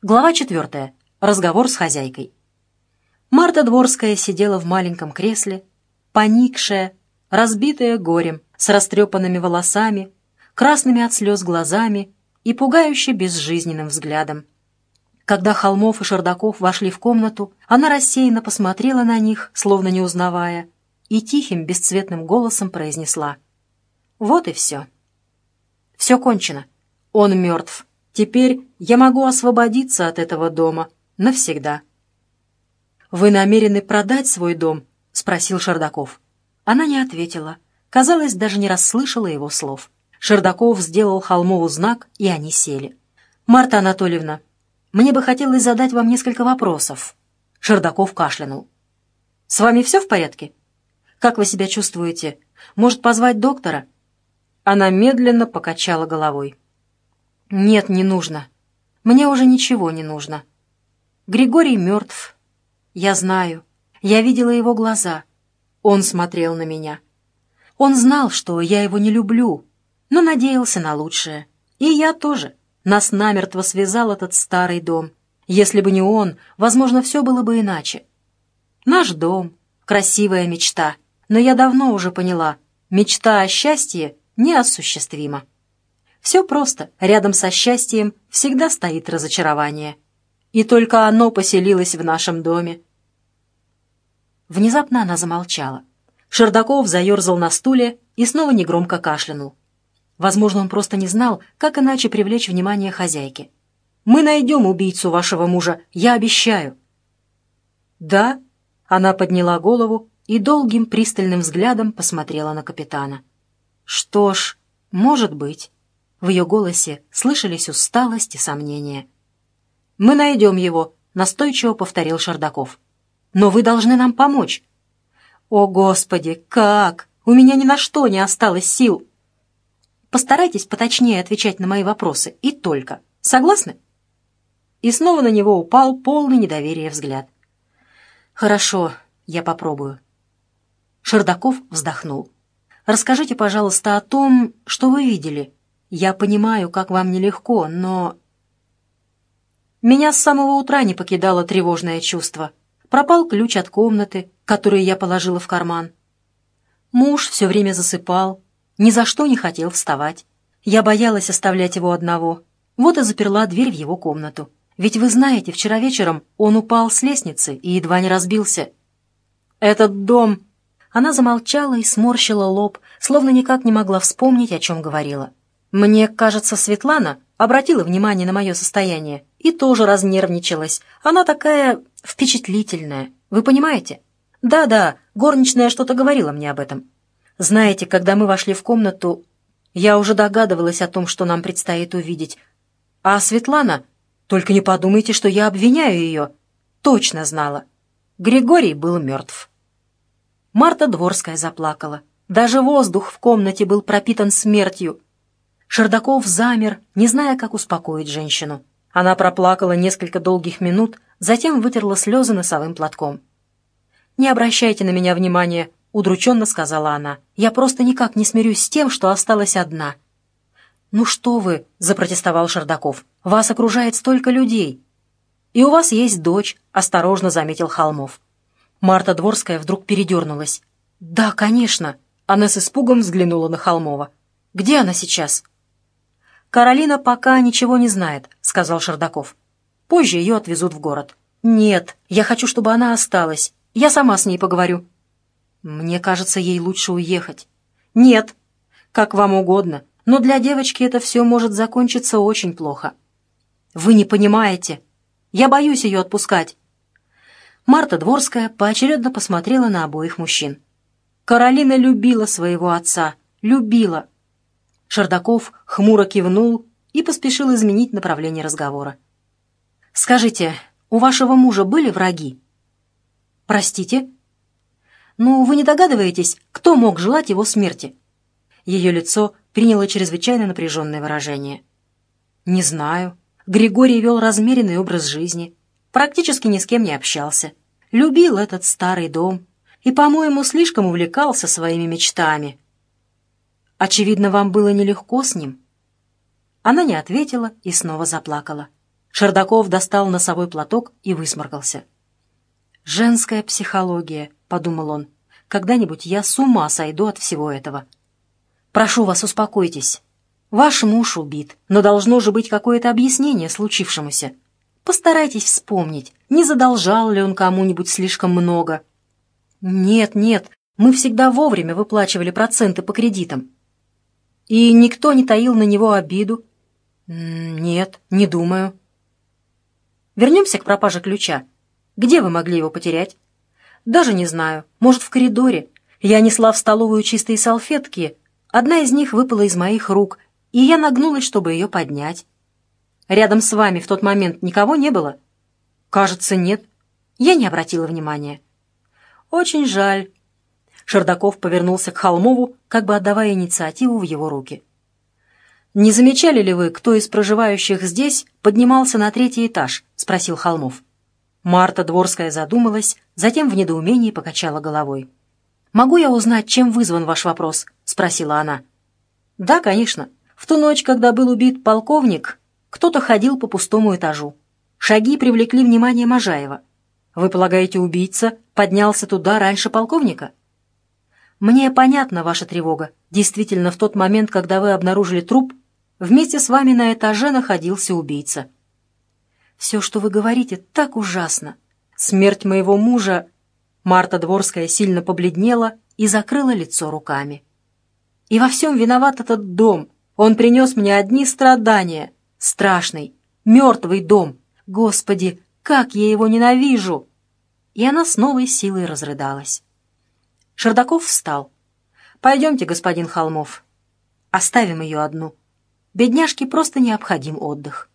Глава четвертая. Разговор с хозяйкой. Марта Дворская сидела в маленьком кресле, поникшая, разбитая горем, с растрепанными волосами, красными от слез глазами и пугающе безжизненным взглядом. Когда Холмов и Шардаков вошли в комнату, она рассеянно посмотрела на них, словно не узнавая, и тихим, бесцветным голосом произнесла. «Вот и все. Все кончено. Он мертв. Теперь я могу освободиться от этого дома навсегда». «Вы намерены продать свой дом?» — спросил Шардаков. Она не ответила. Казалось, даже не расслышала его слов. Шардаков сделал Холмову знак, и они сели. «Марта Анатольевна, мне бы хотелось задать вам несколько вопросов». Шардаков кашлянул. «С вами все в порядке? Как вы себя чувствуете? Может, позвать доктора?» Она медленно покачала головой. «Нет, не нужно. Мне уже ничего не нужно. Григорий мертв. Я знаю. Я видела его глаза. Он смотрел на меня. Он знал, что я его не люблю, но надеялся на лучшее. И я тоже. Нас намертво связал этот старый дом. Если бы не он, возможно, все было бы иначе. Наш дом — красивая мечта. Но я давно уже поняла, мечта о счастье неосуществима. Все просто. Рядом со счастьем всегда стоит разочарование. И только оно поселилось в нашем доме. Внезапно она замолчала. Шердаков заерзал на стуле и снова негромко кашлянул. Возможно, он просто не знал, как иначе привлечь внимание хозяйки. «Мы найдем убийцу вашего мужа, я обещаю». «Да?» — она подняла голову и долгим пристальным взглядом посмотрела на капитана. «Что ж, может быть». В ее голосе слышались усталость и сомнения. «Мы найдем его», — настойчиво повторил Шардаков. «Но вы должны нам помочь». «О, Господи, как! У меня ни на что не осталось сил!» «Постарайтесь поточнее отвечать на мои вопросы, и только. Согласны?» И снова на него упал полный недоверия взгляд. «Хорошо, я попробую». Шардаков вздохнул. «Расскажите, пожалуйста, о том, что вы видели, я понимаю, как вам нелегко, но... Меня с самого утра не покидало тревожное чувство. Пропал ключ от комнаты, который я положила в карман. Муж все время засыпал, ни за что не хотел вставать. Я боялась оставлять его одного. Вот и заперла дверь в его комнату. Ведь вы знаете, вчера вечером он упал с лестницы и едва не разбился. Этот дом... Она замолчала и сморщила лоб, словно никак не могла вспомнить, о чем говорила. Мне кажется, Светлана обратила внимание на мое состояние и тоже разнервничалась. Она такая впечатлительная, вы понимаете? Да-да, горничная что-то говорила мне об этом. Знаете, когда мы вошли в комнату, я уже догадывалась о том, что нам предстоит увидеть. А Светлана, только не подумайте, что я обвиняю ее, точно знала. Григорий был мертв. Марта Дворская заплакала. Даже воздух в комнате был пропитан смертью. Шердаков замер, не зная, как успокоить женщину. Она проплакала несколько долгих минут, затем вытерла слезы носовым платком. «Не обращайте на меня внимания», — удрученно сказала она. «Я просто никак не смирюсь с тем, что осталась одна». «Ну что вы», — запротестовал Шердаков, — «вас окружает столько людей». «И у вас есть дочь», — осторожно заметил Холмов. Марта Дворская вдруг передернулась. «Да, конечно». Она с испугом взглянула на Холмова. «Где она сейчас?» «Каролина пока ничего не знает», — сказал Шардаков. «Позже ее отвезут в город». «Нет, я хочу, чтобы она осталась. Я сама с ней поговорю». «Мне кажется, ей лучше уехать». «Нет, как вам угодно, но для девочки это все может закончиться очень плохо». «Вы не понимаете. Я боюсь ее отпускать». Марта Дворская поочередно посмотрела на обоих мужчин. Каролина любила своего отца, любила, Шардаков хмуро кивнул и поспешил изменить направление разговора. «Скажите, у вашего мужа были враги?» «Простите?» «Ну, вы не догадываетесь, кто мог желать его смерти?» Ее лицо приняло чрезвычайно напряженное выражение. «Не знаю. Григорий вел размеренный образ жизни, практически ни с кем не общался, любил этот старый дом и, по-моему, слишком увлекался своими мечтами, Очевидно, вам было нелегко с ним». Она не ответила и снова заплакала. Шердаков достал носовой платок и высморкался. «Женская психология», — подумал он. «Когда-нибудь я с ума сойду от всего этого». «Прошу вас, успокойтесь. Ваш муж убит, но должно же быть какое-то объяснение случившемуся. Постарайтесь вспомнить, не задолжал ли он кому-нибудь слишком много». «Нет, нет, мы всегда вовремя выплачивали проценты по кредитам». «И никто не таил на него обиду?» «Нет, не думаю». «Вернемся к пропаже ключа. Где вы могли его потерять?» «Даже не знаю. Может, в коридоре. Я несла в столовую чистые салфетки. Одна из них выпала из моих рук, и я нагнулась, чтобы ее поднять. Рядом с вами в тот момент никого не было?» «Кажется, нет. Я не обратила внимания». «Очень жаль». Шердаков повернулся к Холмову, как бы отдавая инициативу в его руки. «Не замечали ли вы, кто из проживающих здесь поднимался на третий этаж?» — спросил Холмов. Марта Дворская задумалась, затем в недоумении покачала головой. «Могу я узнать, чем вызван ваш вопрос?» — спросила она. «Да, конечно. В ту ночь, когда был убит полковник, кто-то ходил по пустому этажу. Шаги привлекли внимание Можаева. Вы полагаете, убийца поднялся туда раньше полковника?» «Мне понятна ваша тревога. Действительно, в тот момент, когда вы обнаружили труп, вместе с вами на этаже находился убийца». «Все, что вы говорите, так ужасно. Смерть моего мужа...» Марта Дворская сильно побледнела и закрыла лицо руками. «И во всем виноват этот дом. Он принес мне одни страдания. Страшный, мертвый дом. Господи, как я его ненавижу!» И она с новой силой разрыдалась. Шердаков встал. «Пойдемте, господин Холмов. Оставим ее одну. Бедняжке просто необходим отдых».